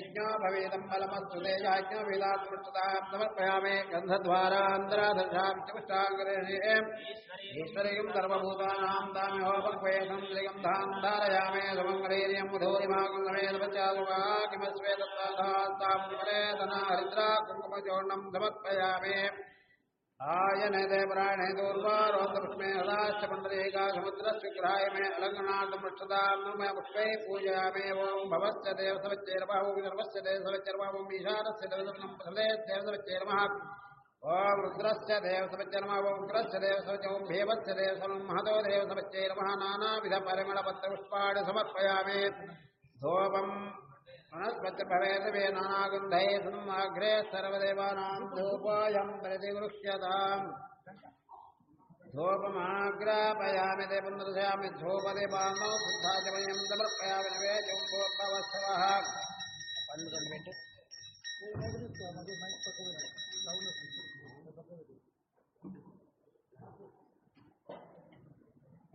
यज्ञो भवेदम् फलमस्तु ते याज्ञो वेदात्मृष्टताम् समर्पयामे गन्धद्वारान्तराधर्षाम् च पुष्टाङ्गरेषे ईश्वरीयम् सर्वभूतानाम् समेतपचालुका हरिद्रा कुङ्कुमचूर्णम् समर्पयामे। आयने ते प्राणे दूर्वारोन्तपुष्मे हदाश्च पुण्डरीका समुद्रस्विग्रहाय मे अलङ्घनार्थमृष्टदाम् मे पुष्पै पूजयामे ओम् भवस्य देवसवच्चैर्मः ओम् सर्वस्य देवसवच्चैर्मः ओम् ईशानस्य देवसवनं प्रसले देवसवच्चैर्मः ओम् रुद्रस्य देवसवच्चैर्मः ओम् उग्रस्य देवसवच ओम् भीमस्य देवसवनं महतो देवसवच्चैर्मः नानाविधपरिमलपत्रपुष्पाणि समर्पयामि धूपम् वनस्पतिभवेदवे नानागन्धये सन्माघ्रे सर्वदेवानां धूपायं प्रतिगृह्यताम्। धूपमाग्रापयामि ते पुनर्दयामि धूपदेवानौ शुद्धा समर्पयामि देवे जम्बोत्तवस्तवः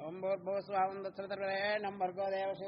ओम भूर्भुव स्वाम दत्सर नंबर को देव से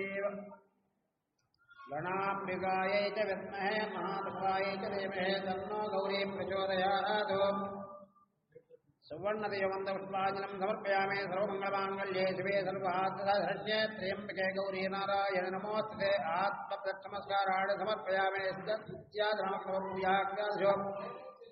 गणामृगायै च विद्महे महातपाय च देमहे तन्नो गौरी प्रचोदयात्। सुवर्णदयवन्तपुष्पाञ्जलम् समर्पयामे सर्वमङ्गलमाङ्गल्ये शिवे सर्वार्थसहस्रस्य त्र्यम्बके गौरी नारायण नमोऽस्ते आत्मप्रथमस्काराणि समर्पयामे सिद्धस्याधर्मपूजाख्याशो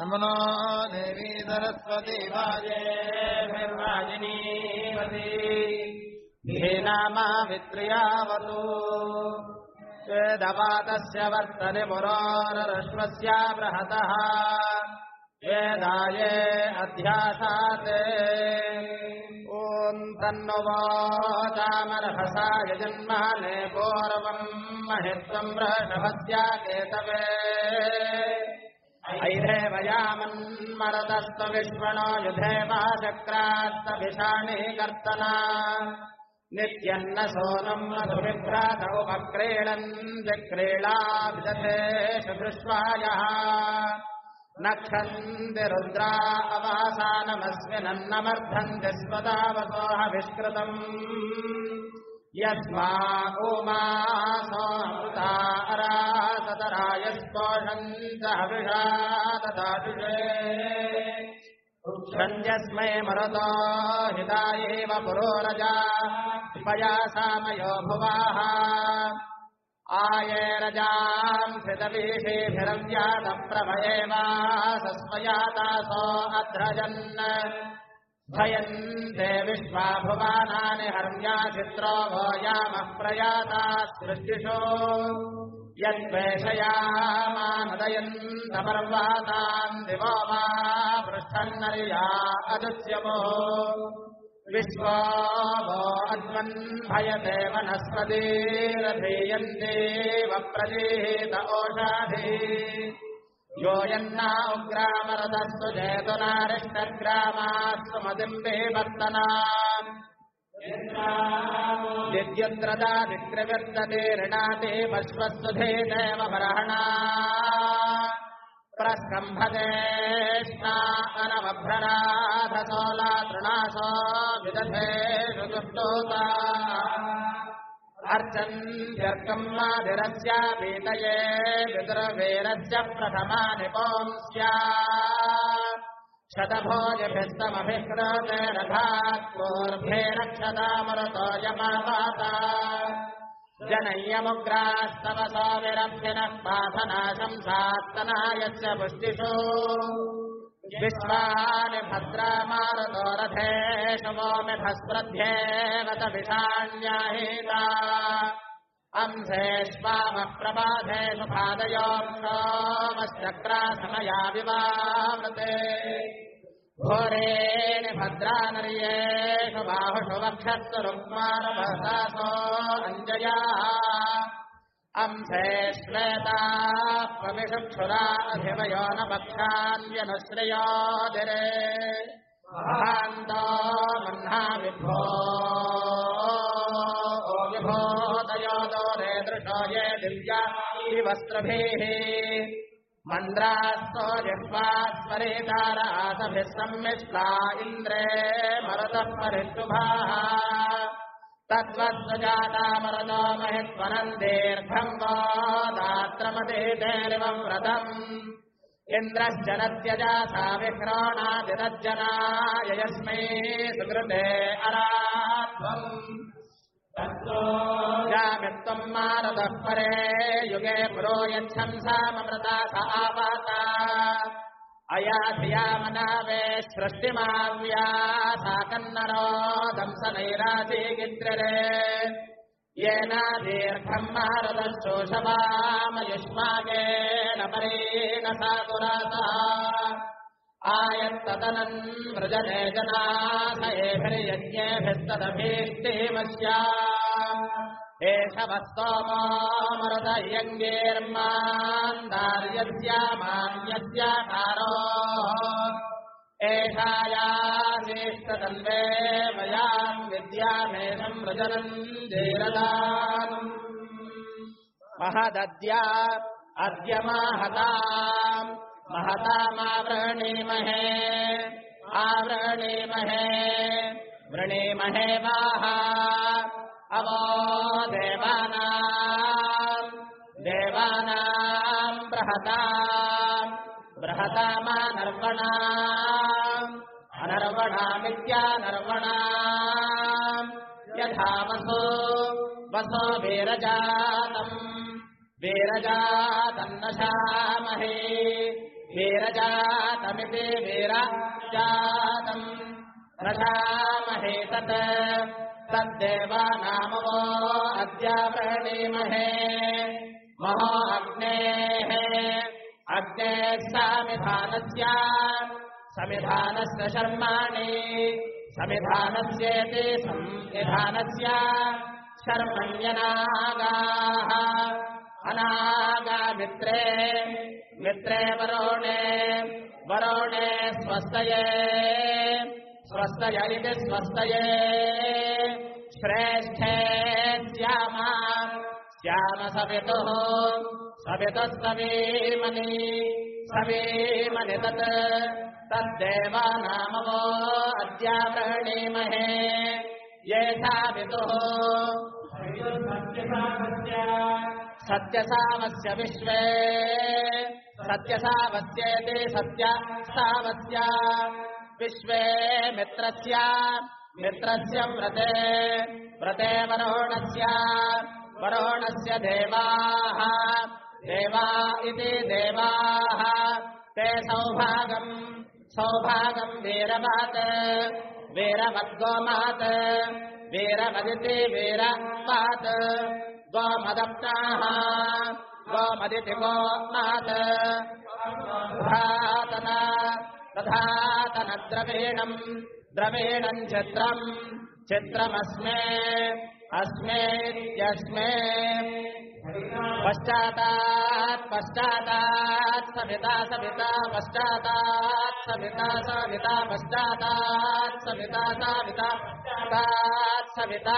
नमनो देवी सरस्वती भाजेर्वाजिनीवती हे नामा मित्रयावतु चेदपातस्य वर्तने मनोरश्वस्यामृहतः वेदाये अध्यासाते। ॐ तन्नुवाचामर्हसाय जन्मने पूर्वम् महित्वम् वृषभस्या केतवे। ऐरेव यामन्मरतस्त्वविश्वणो युधेवा चक्रात्तभिषाणि कर्तना नित्यन्न सोनम् मधुविभ्रातौ उपक्रीडन् विक्रीडा नक्षन्ति रुद्रा अवासानमस्मिनन्नमर्धन्ति स्वदावसोह विष्कृतम् यस्मा उमासोऽमृता अरासतरायस्पोषम् च हविषा ददातिषे षण्यस्मै मरुतो हितायैव पुरोरजा। पया सामयो भुवाः आयेरजाम् हृतवीषीभिरव्यातप्रभयेवासस्मयातासो अध्रजन्। भयन्ते विश्वा भुवानानि हर्म्या चित्रो भो यामः प्रयाता सृष्टिषो। यद्वेषयामानदयन्तपर्वातान् दिवो वा पृष्ठन्नर्या अदुच्यमो विश्वा वो अद्मन् भयते वनस्पतिरधीयन्तेव प्रदीत ओषाधि यो यन्ना उग्रामरदस्तु जेतुनारिष्टग्रामास्तु मदिम्बे वर्तना विद्युत्रदा विक्रवर्तते ऋणाते पश्वस्तुधे देव बर्हणा प्रस्कम्भदेष्णा अनवभ्रराधसोला तृणासो विदधेषु दुष्टोता अर्चन्त्यर्कम् माधिरस्यापीतये विदुरवीरस्य प्रथमा निपोंस्या। शतभोजभिस्तमभिक्रोते रथात् पूर्भे रक्षतामरुतो यमापाता जनय्यमुग्रास्तव सौविरब्धिनः पाथनाशम् सात्तनायस्य पुष्टिषु। विश्वानि भद्रामारुतो रथेषु वोमि भस्प्रध्येवत विषाण्याहीता। अंशेष्वामः प्रबाधेषु पादयोक्षोमश्चक्रासमया विवावृते घोरेणि भद्रानर्येषु बाहुषु वक्षस्तु रुक्मानभसासो अञ्जया। अंशे श्वेता प्रविषुक्षुरा अधिवयो न पक्षान्यनुश्रयोदिरे भान्तो मह्ना विभो। विभोदयो दोरे दृशो ये दिव्या वस्त्रभिः मन्द्रास्तो सम्मिश्ला इन्द्रे मरुतः परिशुभाः तद्वत्सजातामरतो महित्वनन्दीर्घम् वो दात्रमदेतेरिवम् व्रतम्। इन्द्रश्च नत्यजासा विह्रोणादिरज्जनाय यस्मै सुकृते अराध्वम् जामित्वम् मारतः परे युगे पुरो यच्छंसामृता स आपाता अयाधियामनावे सृष्टिमाव्या सा कन्नरो दंसनैरासीगिद्रे येन दीर्घम् मारदशोषवामयुष्माकेन परेण सा दुरासा आयत्ततनन् वृजने जनाथ एभिर्यज्ञेभिस्तदभीष्टिमस्या एष वस्तोमो मरुदयङ्गेर्मान्दार्यस्यामान्यस्याकारो एषायाशेष्टतन्वे मयाम् विद्यामेषम् वृजनम् धीरदानम् महदद्या अद्य माहताम् महतामावृणीमहे आवृणीमहे वृणीमहे वाः अवो देवानाम् देवानाम् बृहताम् बृहतामानर्वणाम् अनर्वणामित्यानर्वणाम् यथा वसो वसो वीरजातम् वीरजातन्नशामहे वीरजातमिति वीरजातम् रजामहे तत्। तद्देवानामवो अद्यावृणीमहे महो अग्नेः। अग्नेः सामिधानस्य। समिधानस्य शर्माणि। समिधानस्येति संविधानस्य। शर्मण्यनागाः। अनागामित्रे मित्रे वरोणे वरोणे स्वस्तये स्वस्तय इति स्वस्तये। श्रेष्ठे श्यामा श्याम सवितुः सवितः सवीमनि सवीमनि तत् तद्देवानामवो अद्यावृणीमहे येषा वितुः सत्यसावस्य विश्वे सत्यसावस्येति सत्यसावस्य विश्वे मित्रस्य मित्रस्य व्रते। व्रते वरोणस्य वरोणस्य देवाः। देवा इति देवाः। ते सौभागम् सौभागम् वीरवात् वीरवद्गोमात् वीरवदिति वीरवात्। गोमदप्नाः गोमदिति गोमात् तथा तथा तनद्रवीणम् द्रवीणम् चित्रम् चित्रमस्मे अस्मे यस्मे पश्चातात् पश्चातात् सविता सविता पश्चातात् सविता सविता पश्चातात् सविता सविता पश्चातात् सविता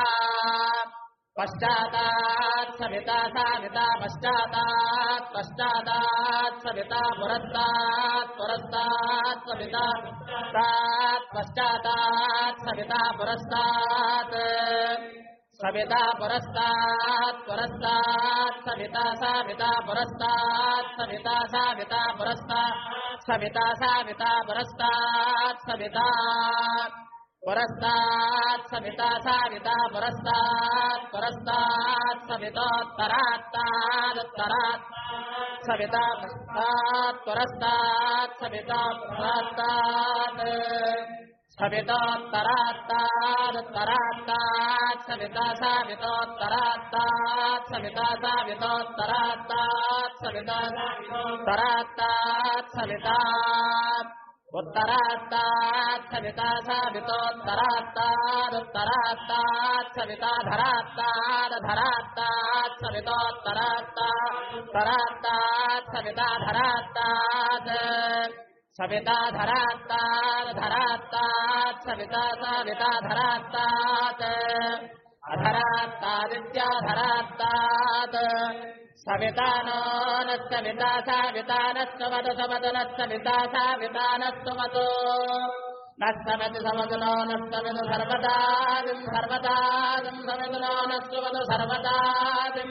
पश्चातात् सविता साविता पश्चातात् पश्चातात् सविता पुरस्तात् पुरस्तात् सविता तात् पश्चातात् सविता पुरस्तात् सविता पुरस्तात् पुरस्तात् सविता साविता पुरस्तात् सविता साविता पुरस्तात् सविता साविता पुरस्तात् सविता पुरस्तात् सविता साविता पुरस्तात् पुरस्तात् सवितोत्तरात्तादुत्तरात् सविता पुरस्तात् पुरस्तात् सविता पुरस्तात् सवितोत्तरात्तादुत्तरात्तात् सविता सावितोत्तरात्तात् सविता सावितोत्तरात्तात् सविता सावितोत्तरात्तात् सविता उत्तरात्तात् सविता सावितोत्तरात्तादुत्तरात्तात् सविता धरात्तादधरात्तात् सवितोत्तरात्तात्तरात्तात् सविता धरात्तात् सविता धरात्तात् धरात्तात् सविता सविता धरात्तात् अधरात्तादित्याधरात्तात् సవితానోనస్తమితా సావితానస్తమతమతనస్తమితా సావితానస్తమతో నస్తమతి సమతులో నస్తమిదు సర్వదాదిం సర్వదాదిం సమితులో నస్తుమదు సర్వదాదిం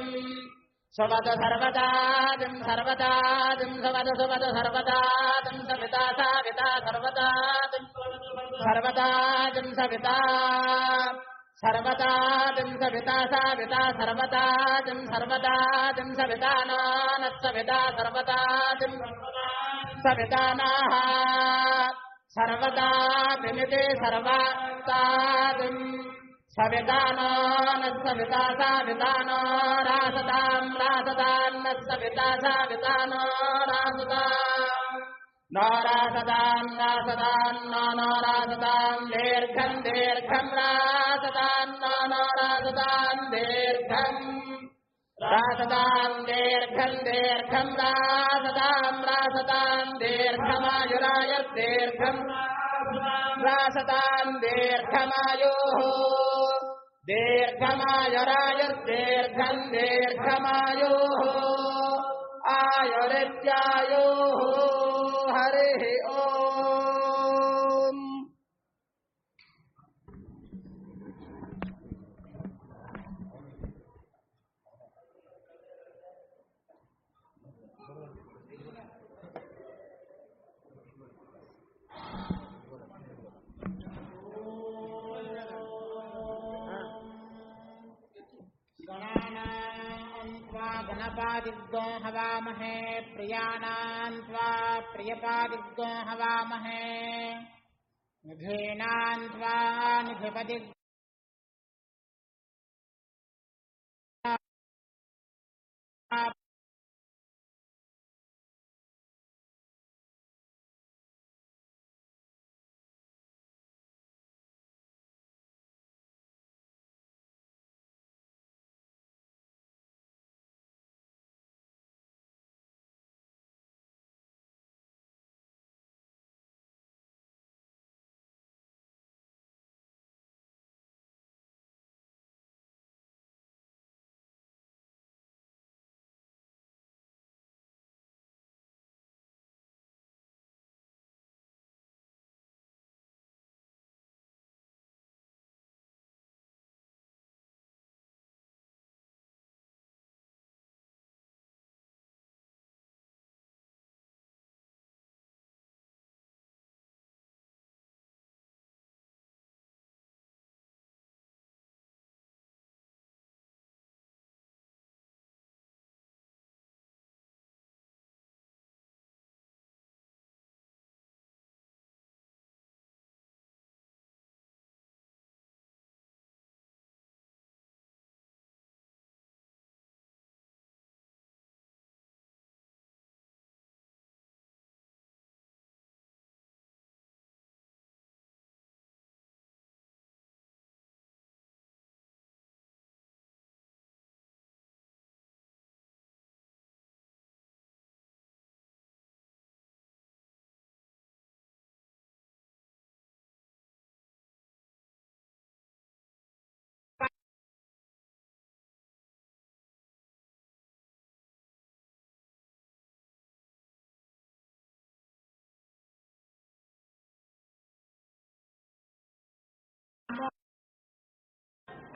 సుమత సర్వదాదిం సర్వదాదిం సమత సుమత సర్వదాదిం సవితా సావితా సర్వదాదిం సర్వదాదిం సవితా नो न स्वमतु सर्वदादिम् स्वमतु सर्वदादिम् सर्वदादिम् स्वमतु सुमतु सर्वदादिम् सविता साविता सर्वदादिम् सर्वदादिम् सविता सर्वदादिम् सविता साविता सर्वदादिम् सर्वदादिम् सविता नानः सविता सर्वदादिम् सविता नाः सर्वदादिमिति सर्वदादिम् सविता नानः सविता साविता नो रासताम् रासतान्नः सविता साविता नो रासताम् नारासदाम् नासदाम् नारासदाम् दीर्घम् दीर्घम् रासदाम् नारासदाम् दीर्घम् रासदाम् दीर्घम् दीर्घम् रासदाम् रासदाम् दीर्घमायुराय दीर्घम् रासदाम् दीर्घमायुः दीर्घमायुराय दीर्घम् दीर्घमायुः। आयुरित्यायुः हरिः ओम् त्वा गणपादिग्गो हवामहे प्रियाणाम् त्वा प्रियपादिग्गो हवामहे निधिपति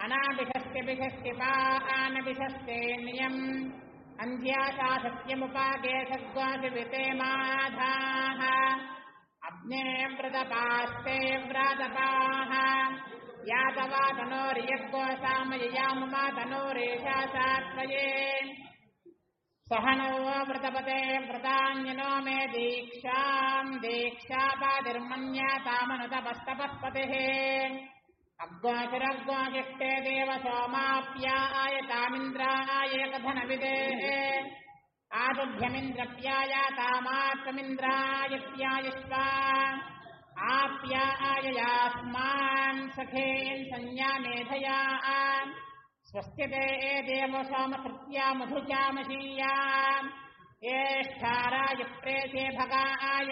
अनाभिषस्त्यभिषस्त्यपा आनभिषस्तेन्यम् अन्ध्यासा सत्यमुपागे सद्वासिविते माधाः अग्ने व्रतपास्ते व्रातपाः। यातवा तनोर्यग्गोसामययामुमा तनोरेषा सात्वये सहनो व्रतपते व्रतान्यनो मे दीक्षाम्। दीक्षापातिर्मन्यातामनुतपस्तपस्पतिः अग्वाचिरग्वाचिष्टे देव सोमाप्याय तामिन्द्राय कथनविदेः आदुभ्यमिन्द्रप्यायातामात्ममिन्द्राय प्यायस्वा आप्याय यास्मान् सखेन् संज्ञामेधया स्वस्यते देव सोमकृत्या मधुचामशीया। येष्ठाराय प्रेते भगाय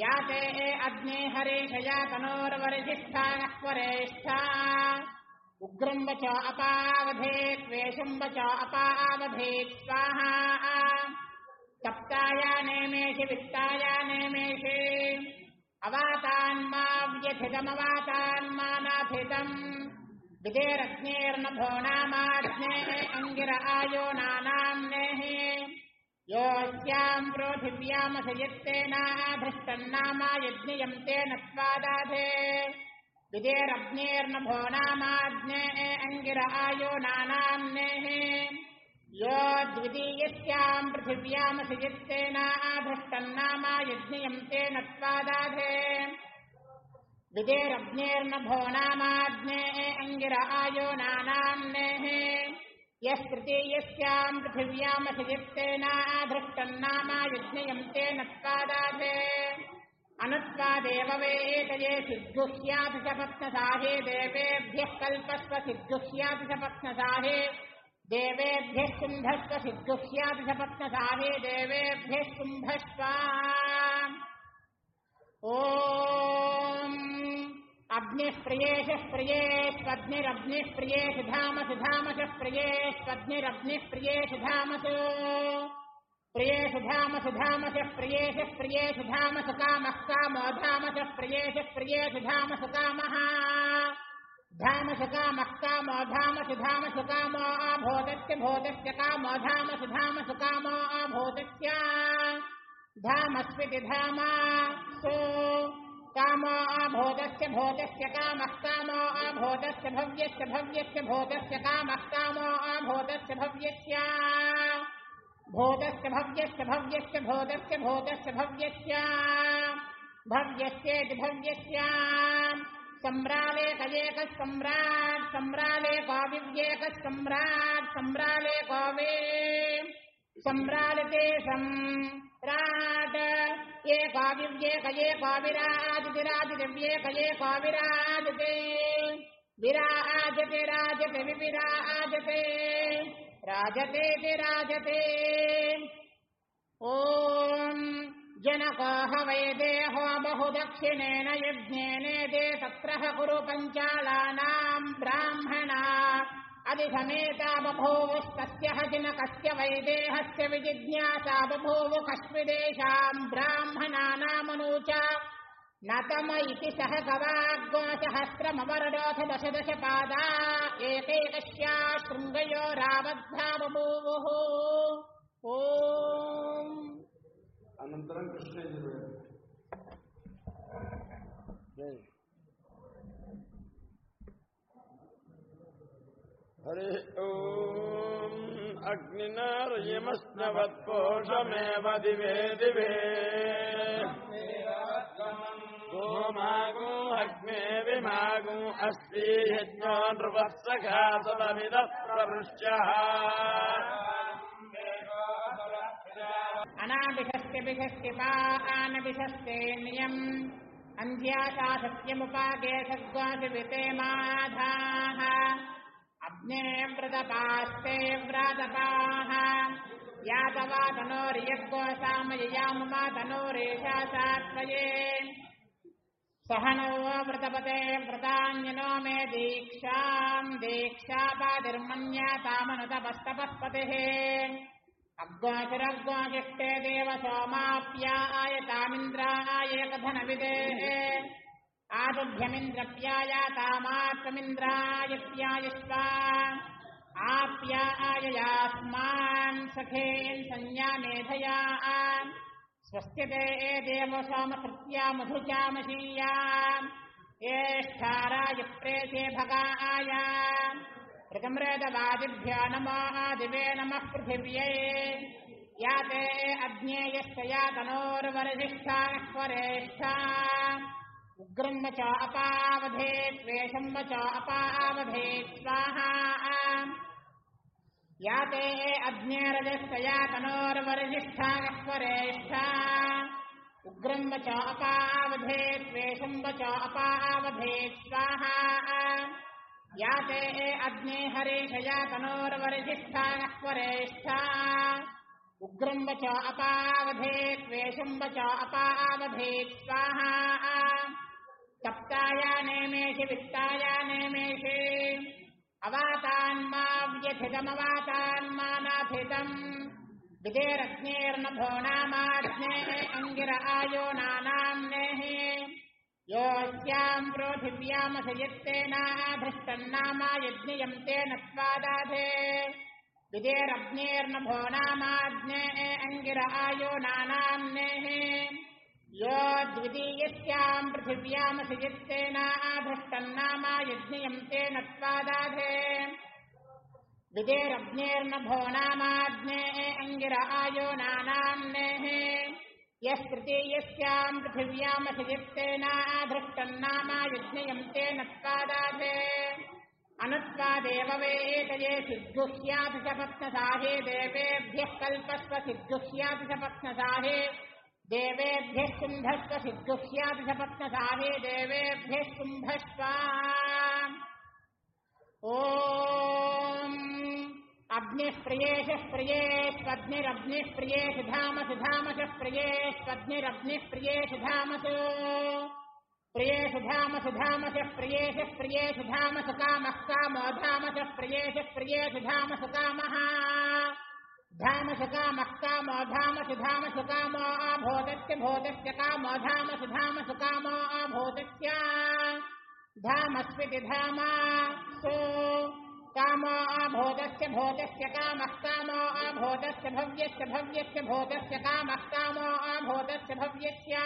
या ते अग्ने हरीशया तनोर्वरिशिष्ठा स्वरेष्ठा उग्रम् च अपावधेत् द्वेषम् च अपावधेत् स्वाहा। सप्ताया नेमेषि वित्ताया नेमेषि अवातान्मा व्यथितमवातान्मा नाथितम् विदेरग्नेर्नभो नामाग्ने अङ्गिर आयो नानाम्नेः योऽस्याम् पृथिव्यामसयत्तेनाधृष्टन्नामा यज्ञयम् तेन स्वादाधे। विदेरग्नेर्नभो नामाग्ने अङ्गिर आयो नानाम्नेः यो द्वितीयस्याम् पृथिव्यामसयत्तेनाधृष्टन्नामा यज्ञयम् तेन स्वादाधे। विदेरग्नेर्नभो नामाग्ने अङ्गिर आयो नानाम्नेः यस्तृतीयस्याम् पृथिव्यामधिजिप्तेनाधृष्टम् नामा यज्ञयम् तेन स्वादाधे अनुत्वादेव वे एतये सिद्धुह्याति सपत्नसाहे देवेभ्यः कल्पस्व देवेभ्यः कुम्भस्व देवेभ्यः कुम्भस्वा ओ अग्निः प्रियेषः प्रियेष्वग्निरग्निः प्रियेष धामसु धामसः प्रियेष्वग्निरग्निः प्रियेष धामसु। प्रियेषु धामसु धामसः प्रियेषः प्रियेषु धामसु कामः कामो धामसः प्रियेषः प्रियेषु धामसु कामः। धामसु कामः कामो धामसु धामसु कामो आभूतस्य भूतस्य कामो धामसु धामसु कामो आभूतस्य। धामस्विति धामा सो कामो आभूतस्य भूतस्य कामः कामो आभूतस्य भव्यस्य भव्यस्य भूतस्य कामः कामो आभूतस्य भव्यस्य। भूतस्य भव्यस्य भव्यस्य भूतस्य भूतस्य भव्यस्य। भव्यस्येति भव्यस्य। सम्रालेकयेकः सम्राट् सम्रालेकाविव्येकः सम्राट् सम्रालेकावे सम्राडकेशम् राट ये काव्ये कये काविराजतिराजदिव्ये कये काविराजते। विराजते, राजते, विविराजते। राजते ते राजते ॐ जनको हवै देहो बहुदक्षिणेन यज्ञेने ते सत्रः कुरु पञ्चालानाम् ब्राह्मणा। अभिधमेता बभूवस्तस्य जनकस्य वैदेहस्य विजिज्ञासा बभूव कस्मिदेशाम् ब्राह्मणानामनूच नतम इति सह गवाग्सहस्रमवरडोऽथ दश दश पादा एकैकस्या शृङ्गयो रावद्धा बभूवुः ओ अनन्तरं हरि ॐ अग्निन दिवे दिवे। गोमागो अग्ने विमागो अस्ति यत्नो नृपत्सखासदमिदत्र अनाभिषस्ति विषष्टिपानविषस्तेऽयम् अञ्ज्याता सत्यमुपादेशत्वादिविते माधाः। अग्ने व्रतपास्ते व्रातपाः। यातवा तनोर्यग्गोसामययामुमा तनोरेषा सात्वये सह नो व्रतपते व्रतान्यनो मे दीक्षाम्। दीक्षापादिर्मन्यातामनुतपस्तपस्पतिः अग्वाचुरग्वाचिष्टे देव सोमाप्याय तामिन्द्राय कथनविदेः आदुभ्यमिन्द्रप्यायातामात्ममिन्द्राय प्यायस्वा आप्याय यास्मान् सखेन् संज्ञामेधया स्वस्ति ते देव सोमकृत्या मधुचामशीया। येष्ठाराय प्रेते भगाय। ऋतमृतवादिभ्यो नमो दिवे नमः पृथिव्यै। या ते अज्ञेयश्च या तनोर्वरजिष्ठा स्वरेष्ठा उग्रम् च अपावधेत् द्वेषम् च अपावधेत् स्वाहा या ते अग्नेरजस्य या तनोर्वरिष्ठा स्वरेष्ठा उग्रम् च अपावधेत् द्वेषम् च अपावधेत् स्वाहा या ते अग्ने हरीश या तनोर्वरिष्ठा स्वरेष्ठा उग्रम् च अपावधेत् द्वेषम् च अपावधेत् स्वाहा सप्ताया नेमेषि वित्ताया नेमेषि अवातान्मा व्यथितमवातान्मा नाथितम् विदेरग्नेर्नभो नामाग्ने अङ्गिर आयो नानाम्नेः योऽस्याम् पृथिव्यामसयत्तेनाधृष्टन्नामा यज्ञयम् तेन स्वादाधे। विदेरग्नेर्नभो नामाग्ने अङ्गिर आयो नानाम्नेः यो द्वितीयस्याम् पृथिव्यामसयत्तेनाधृष्टन्नामा यज्ञयम् तेन स्वादाधे विदेरग्नेर्नभो नामाग्ने अङ्गिर आयो नानाम्नेः यस्तृतीयस्याम् पृथिव्यामसयत्तेनाधृष्टन्नामा यज्ञयम् तेन स्वादाधे अनुत्वादेव वेतये सिद्धुष्यात् च पत्नसाहे देवेभ्यः कल्पस्व सिद्धुष्यात् च पत्नसाहे देवेभ्य कुंभस्व सिद्धु सपत्न सारे देवेभ्य कुंभस्व ओम अग्निप्रियेश प्रियेष्वग्निरग्निप्रियेश धामस धामस प्रियेष्वग्निरग्निप्रियेश धामस प्रियेश धामस धामस प्रियेश प्रियेश धामस कामः काम धामस प्रियेश प्रियेश धामस कामः धामसु कामः कामो धामसु धामसु कामो आभूतस्य भूतस्य कामो धामसु धामसु कामो आभूतस्य धामस्विति धामा सो कामो आभूतस्य भूतस्य कामः कामो आभूतस्य भव्यस्य भव्यस्य कामः कामो आभूतस्य भव्यस्य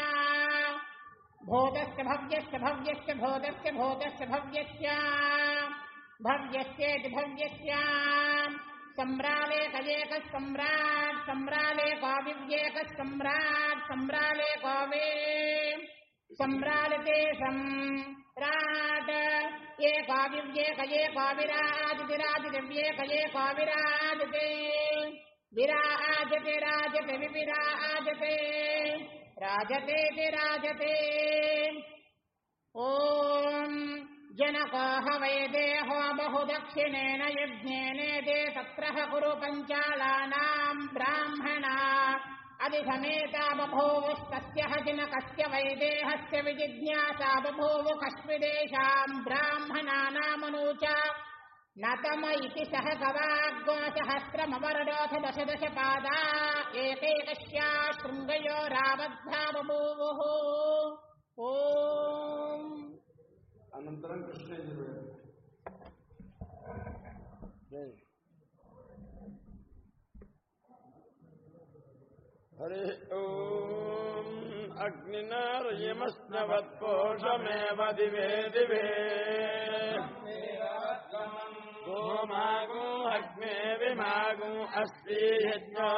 भूतस्य भव्यस्य भव्यस्य भूतस्य भूतस्य भव्यस्य भव्यस्येति भव्यस्य सम्राले सजेक सम्राट, सम्राले पाविव्येक सम्राट, सम्राले पावे सम्राट सम्राट ये पाविव्ये सम्रालेखयेकः सम्राट् सम्रालेखाविव्येकः सम्राट् सम्रालेखावे सम्रालते दे। विराज विराजते राजते विविराजते राजते ते राजते ओम। जनकाः वै देहो बहुदक्षिणेन यज्ञेनेदे तत्रः कुरु पञ्चालानाम् ब्राह्मणा। अधिसमेता बभूवुस्तस्य हजिनकस्य वैदेहस्य विजिज्ञासा बभूवु कस्मिदेशाम् ब्राह्मणानामनूच। न तम इति सह गवाग्गोसहस्रमवरडोऽथ दश दश पादा एकैकस्या शृङ्गयोराबद्धा बभूवुः। ॐ अनन्तरं कृष्णयजुर्वेद हरि ओम् अग्निनार्यमस्नवत्पोषमेव दिवे दिवे। गोमागो अग्ने विमागो अस्ति यज्ञो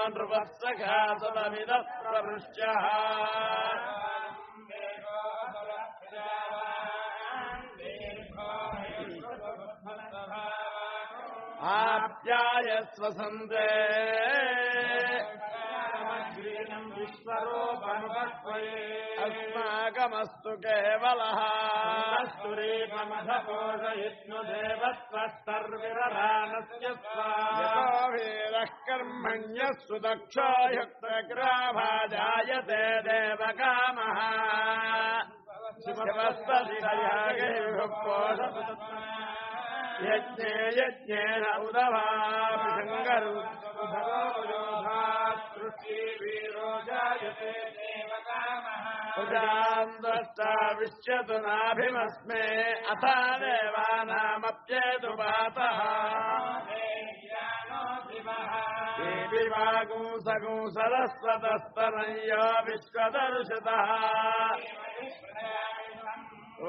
ఆప్యాయస్వసంతే అస్మాకమస్తు కేవల. సురేపమధపోషయిష్ణు దేవస్వస్తర్విరానస్వీర కర్మణ్యస్సు దక్షోయుక్తగ్రాభాజాయతే దేవకామ. శివస్తరి यज्ञे यज्ञेन उदभाभिशङ्करु वीरो जायते प्रजान्द्रष्टाविश्यतु नाभिमस्मे अथ देवानामप्येतु पातः। विवागुंसगुं सरस्वतस्तनय्यो विश्वदर्शितः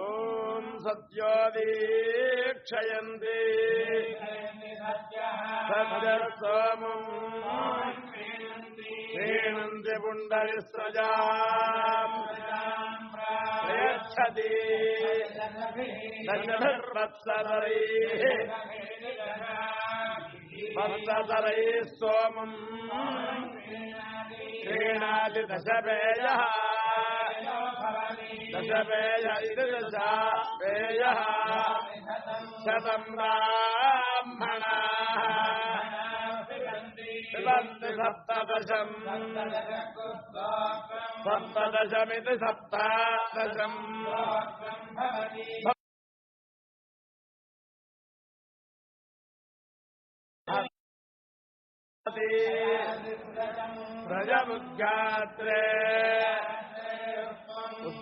ॐ सत्यो दीक्षयन्ति सद्यः सोमम् क्रीणन्ति पुण्डरिस्रजा प्रयच्छति दशभिर्वत्सरैः वत्सरैः सोमम् क्रीणाति दशपेयः दशपेय इति दशा पेयः शतम् ब्राह्मणाः पिबन्ति सप्तदशम् सप्तदशमिति सप्तादशम् प्रजमुद्गात्रे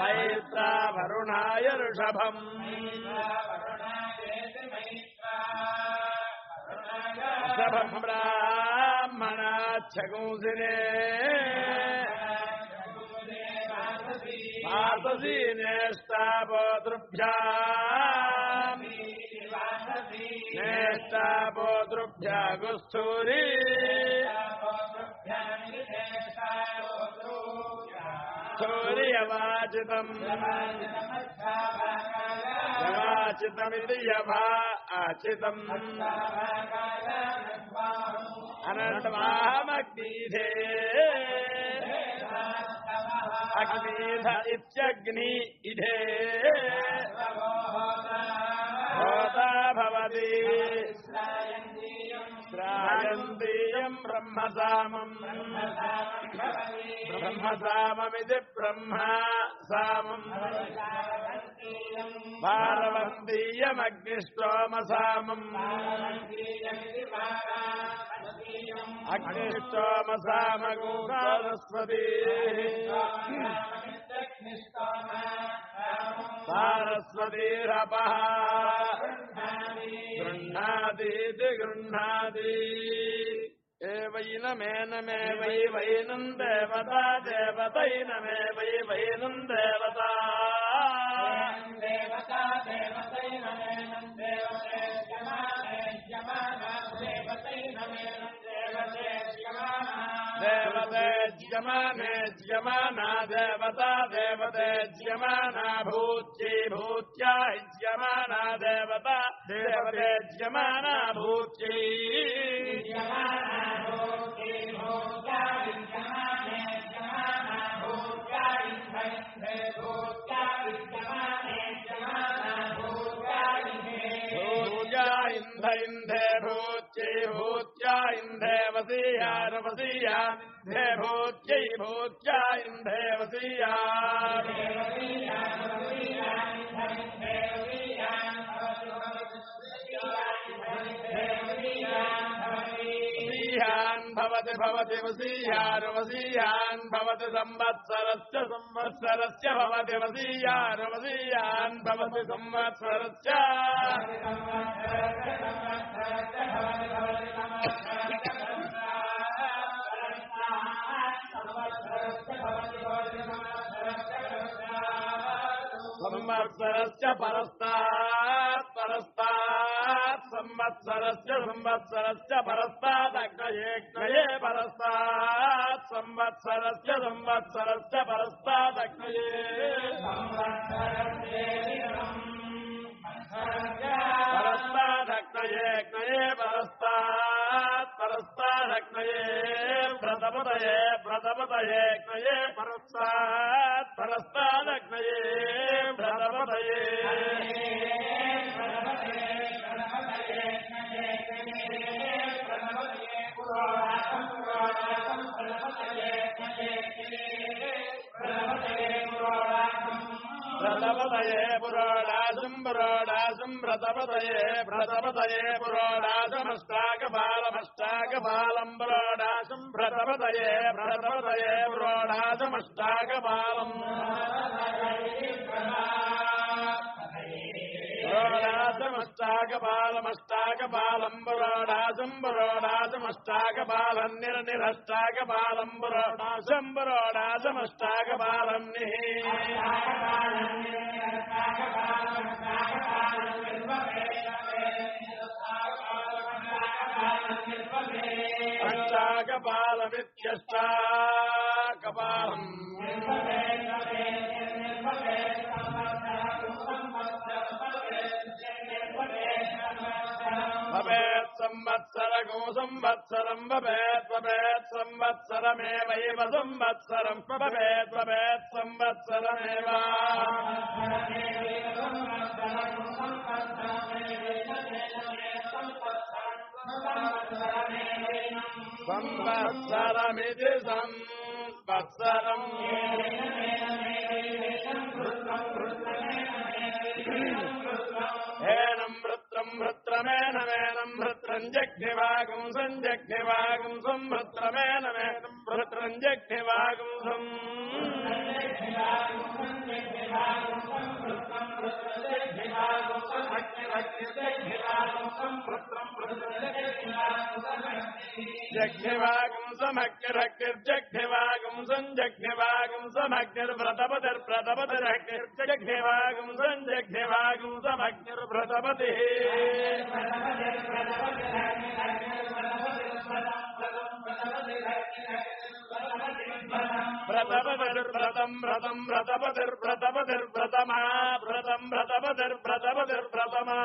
मैत्रा वरुणाय ऋषभम्। ऋषभम् ब्राह्मणाच्छगुंसिने। वाससी नेष्टापोतृभ्याम् नेष्टापोतृभ्या गुस्थूरी చౌర్యవాచితం యవాచితమితి యవా ఆచితం. అనంతమాహమగ్నీధే. అగ్నీధ ఇత్యగ్ని ఇధే. హోతా భవతి. శ్రాయంతీయం బ్రహ్మసామం. ब्रह्म साममिति ब्रह्म सामम्। पारवन्दीयमग्निष्टोम सामम् अग्निष्टोम सामगोरारस्वती सारस्वतीरपः। गृह्णादीति गृह्णादी। एवैनमेनमे वै वैनम् देवता देवतैनमे वै वैनम् देवता देवता देवतैनमेनम् देवते यमाने यमाना देवतैनमेनम् देवते यमाना देवतेज्यमाने ज्यमाना देवता देवतेज्यमाना भूत्यै भूत्या यज्यमाना देवता देवतेज्यमाना भूत्यै भूत्या इन्ध इन्ध भूत्यै भूत्या इन्धेवसीया रवसीया धे भूत्यै भूत्या इन्धेवसीया वसीयान् भवति भवति वसीयानवसीयान् भवति संवत्सरस्य संवत्सरस्य भवति वसीयानवसीयान् भवति संवत्सरस्य సంవత్సరస్య పరస్తాత్ పరస్తాత్ సంవత్సరస్య సంవత్సరస్య పరస్తాదగ్రయే క్రయే పరస్తాత్ సంవత్సరస్య సంవత్సరస్య పరస్తాదగ్రయే పరస్తాదగ్రయే క్రయే పరస్తాత్. పరస్తానగ్నయే వ్రతపతయే వ్రతపతయేగ్నయే పరస్తాత్ పరస్తానగ్నయే వ్రతపతయే వ్రతపతయే వ్రతపతయే వ్రతపతయే పురోడాశమష్టాకపాల पुरोडासुम् व्रतपदये व्रतपदये पुरोडासमष्टाकपालम् पुरोडासमष्टाकपालमष्टाकपालम् पुरोडासुम् पुरोडासमष्टाकपालम् निर्निरष्टाकपालम् पुरोडासम् पुरोडासमष्टाकपालम् निः अष्टाकपालमित्यष्टाकपालम् भवेत् संवत्सरगो संवत्सरम् भवेत् भवेत् संवत्सरमेवैव संवत्सरम् भवेत् भवेत् संवत्सरमेव సంవత్సరమితి సంవత్సరం ఏనం వృత్రం వృత్రమేనమేనం వృత్రం జగ్నివాగం సంజగ్నివాగం సంవృత్రమేనమేనం వృత్రం జగ్నివాగం సం जघ्निवागं समग्रग्निर्जघ्निवागं सञ्जघ्निवागं समग्निर्व्रतपतिर्व्रतपतिरग्निर्जघ्निवागं सञ्जघ्निवागं समग्निर्व्रतपतिः వ్రతపతిర్వ్రతం వ్రతం వ్రతపతిర్వ్రతపతిర్వ్రతమా వ్రతం వ్రతపతిర్వ్రతపతిర్వ్రతమా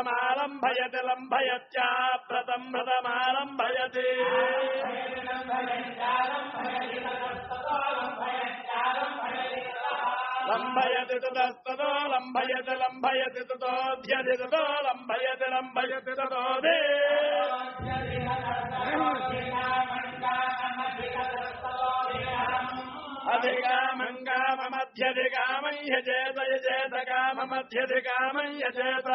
వ్రతం వ్రతమాలంభయతి లంభయచ్చ వ్రతం వ్రతమాలంభయతి లంభయతి తతస్తతో లంభయతి లంభయతి తతోధ్యతి తతో లంభయతి లంభయతి తతోదే అధికామంగామధ్యధికామం యజేత యజేత కామమధ్యధికామం యజేత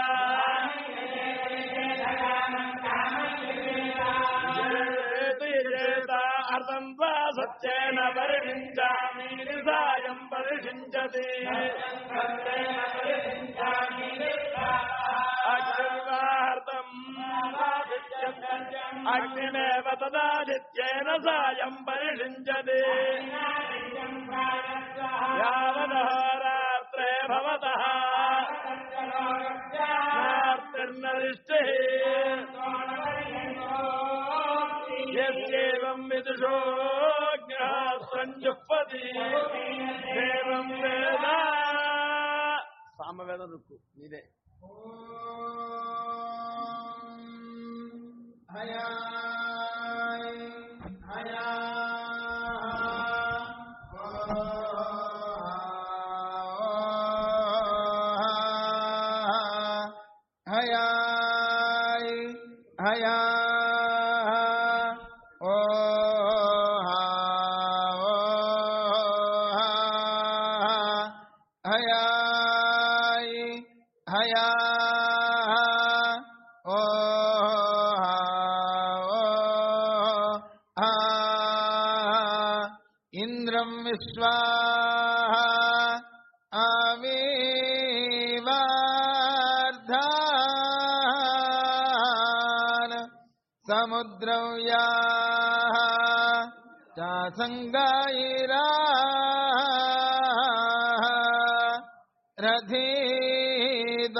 యజేతి యజేత అర్థం వా సత్యేన పరిషించామి నిసాయం यावदहोरात्रे भवतः नार्तिर्नरिष्टि यस्येवम् विदुषो ज्ञः सञ्जुह्वति एवम् वेद సామవేద రుక్కు నీదే హయా haya oh oh ah indram swaha avivardhan. Samudrav ya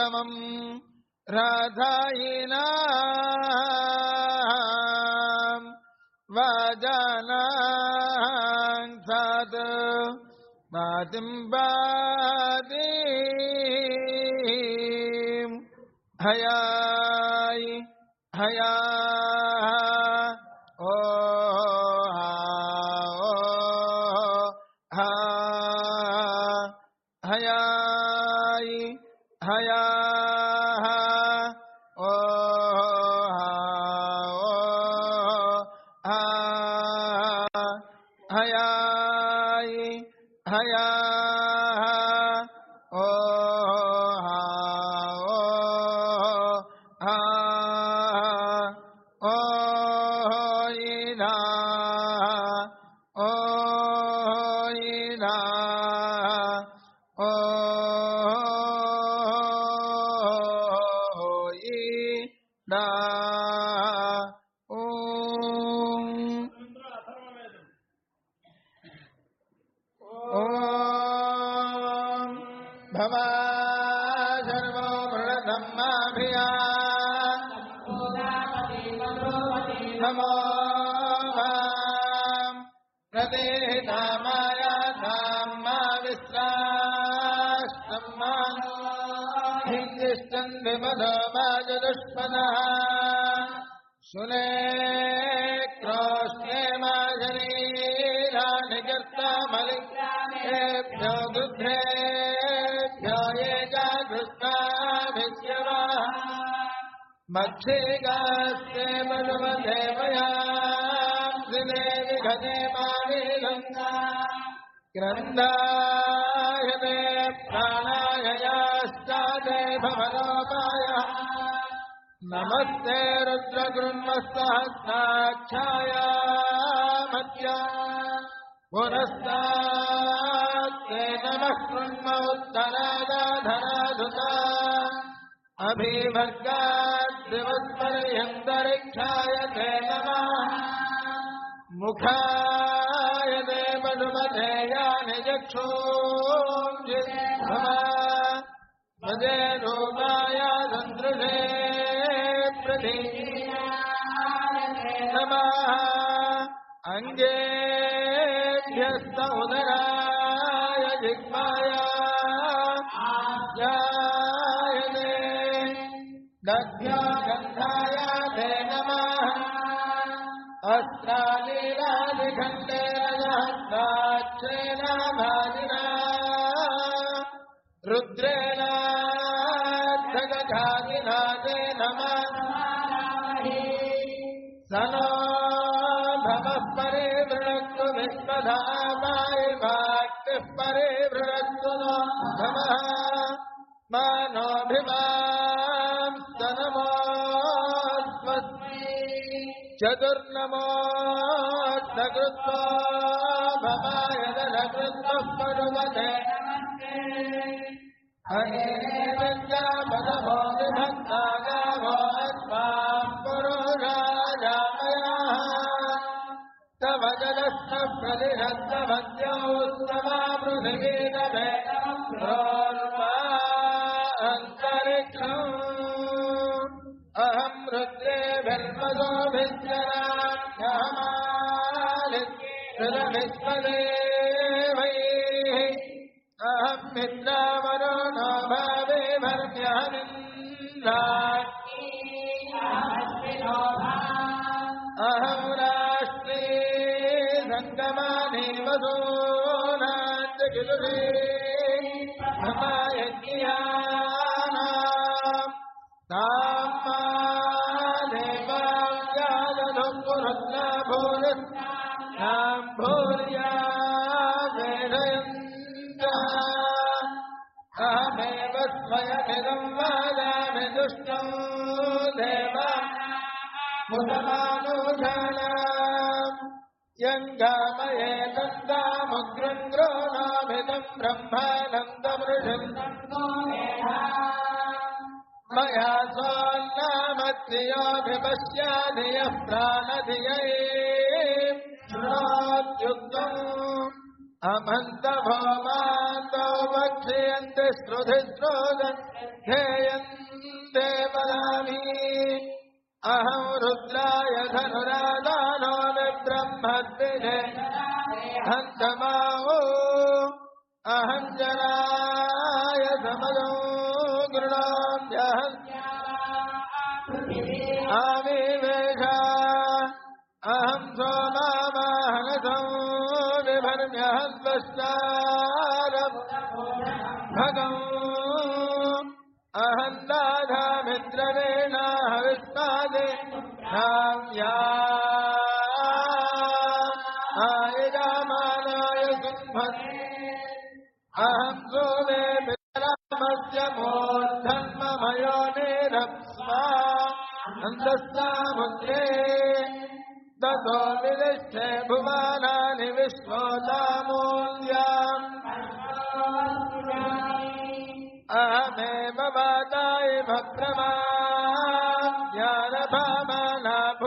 பரமம் ராதாயினாம் வாஜானாங் சாது பாதிம் பாதீம் ஹயா मनुमदेवया श्रीदेवि घने मानीलङ्गा ग्रन्थाय ते प्राणाय याश्चादे भवनोपायः नमस्ते रुद्रगृह्मसहस्राक्षाय मध्य पुरस्तात्ते नमः कृण्म उत्तरादाधराधुता अभिभर्गाद्दिवत्पर्यन्तरिक्षाय ते नमः। मुखाय ते मधुमधेयानि चक्षूंसि भजे रूपाय सन्दृशे प्रतीयाय नमः। अङ्गेभ्यस्त उदराय अस्त्रालीलादिखण्डेन सहस्राक्षेण भवाय गावो अस्मान् पुरुषाजामयाः तव जलस्थ प्रतिहस्तमद्यौ स्तवापृथिवीरभे मया स्वज्ञामधियाभिवश्याधियः प्राणधि यद्युक्तम् अहन्त भो माध्यन्ति श्रुतिस्रुगति ध्येयन्ते वदामि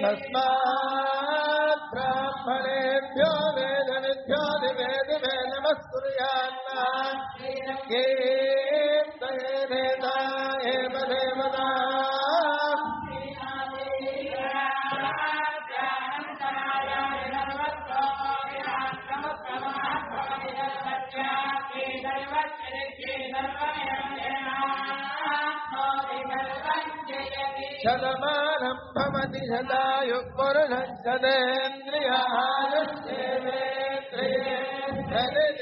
तस्मात् ब्राह्मणेभ्यो वेदनिभ्यो निवेदिवे नमः कुर्यान्न ये सदायुपुरुषदेन्द्रियालस्येन्द्रिये